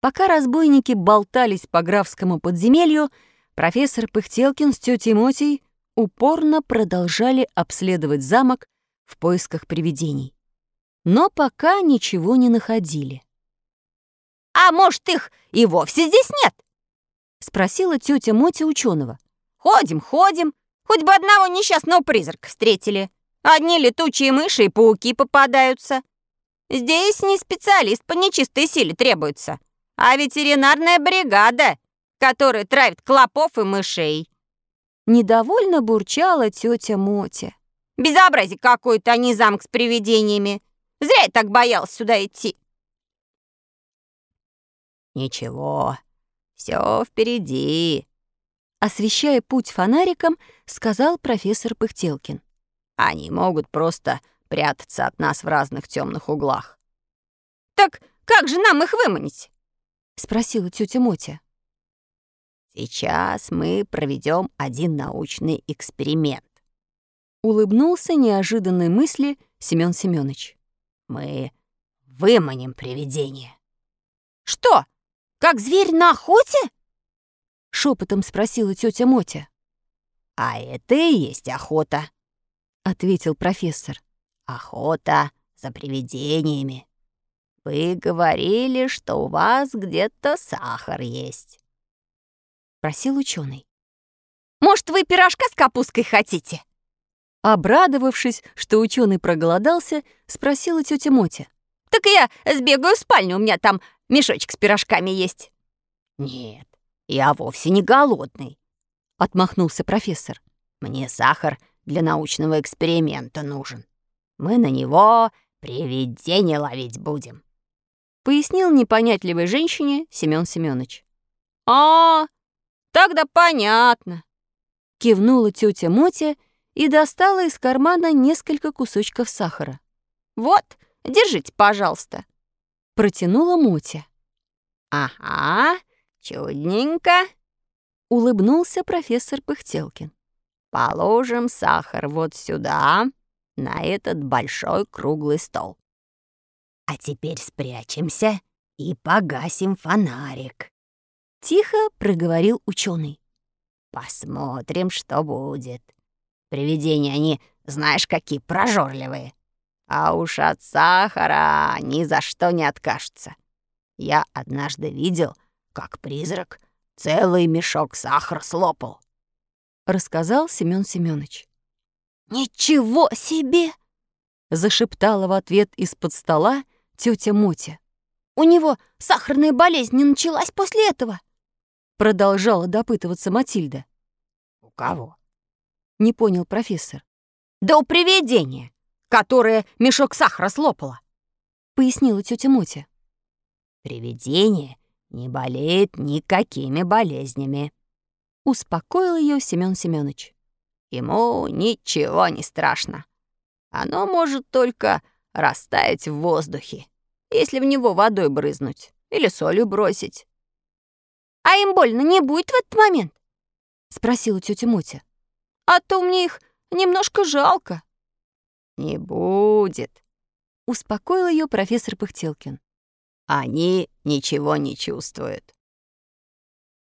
Пока разбойники болтались по графскому подземелью, профессор Пыхтелкин с тетей Мотей упорно продолжали обследовать замок в поисках привидений. Но пока ничего не находили. «А может, их и вовсе здесь нет?» — спросила тетя Мотя ученого. «Ходим, ходим, хоть бы одного несчастного призрака встретили. Одни летучие мыши и пауки попадаются. Здесь не специалист по нечистой силе требуется, а ветеринарная бригада, которая травит клопов и мышей». Недовольно бурчала тетя Мотя. «Безобразие какое-то, а не замок с привидениями. Зря я так боялась сюда идти». «Ничего, все впереди», — освещая путь фонариком, сказал профессор Пыхтелкин. «Они могут просто прятаться от нас в разных темных углах». «Так как же нам их выманить?» — спросила тетя Мотя. «Сейчас мы проведем один научный эксперимент», — улыбнулся неожиданной мысли Семён Семёныч. «Мы выманим привидение». «Что?» Как зверь на охоте?» Шепотом спросила тетя Мотя. «А это и есть охота», — ответил профессор. «Охота за привидениями. Вы говорили, что у вас где-то сахар есть», — просил ученый. «Может, вы пирожка с капусткой хотите?» Обрадовавшись, что ученый проголодался, спросила тетя Мотя. «Так я сбегаю в спальню, у меня там Мешочек с пирожками есть». «Нет, я вовсе не голодный», — отмахнулся профессор. «Мне сахар для научного эксперимента нужен. Мы на него привидение ловить будем», — пояснил непонятливой женщине Семён Семёныч. «А, тогда понятно», — кивнула тетя Мотя и достала из кармана несколько кусочков сахара. «Вот, держите, пожалуйста» протянула Мотя. «Ага, чудненько», — улыбнулся профессор Пыхтелкин. «Положим сахар вот сюда, на этот большой круглый стол. А теперь спрячемся и погасим фонарик». Тихо проговорил ученый. «Посмотрим, что будет. Привидения они, знаешь, какие прожорливые. А уж от сахара ни за что не откажутся. Я однажды видел, как призрак целый мешок сахара слопал. Рассказал Семён Семёныч. «Ничего себе!» Зашептала в ответ из-под стола тетя Мотя. «У него сахарная болезнь не началась после этого?» Продолжала допытываться Матильда. «У кого?» Не понял профессор. «Да у привидения которая мешок сахара слопала», — пояснила тетя Мотя. «Привидение не болеет никакими болезнями», — успокоил ее Семен Семенович. «Ему ничего не страшно. Оно может только растаять в воздухе, если в него водой брызнуть или солью бросить». «А им больно не будет в этот момент?» — спросила тетя Мотя. «А то мне их немножко жалко». «Не будет», — успокоил ее профессор Пыхтелкин. «Они ничего не чувствуют.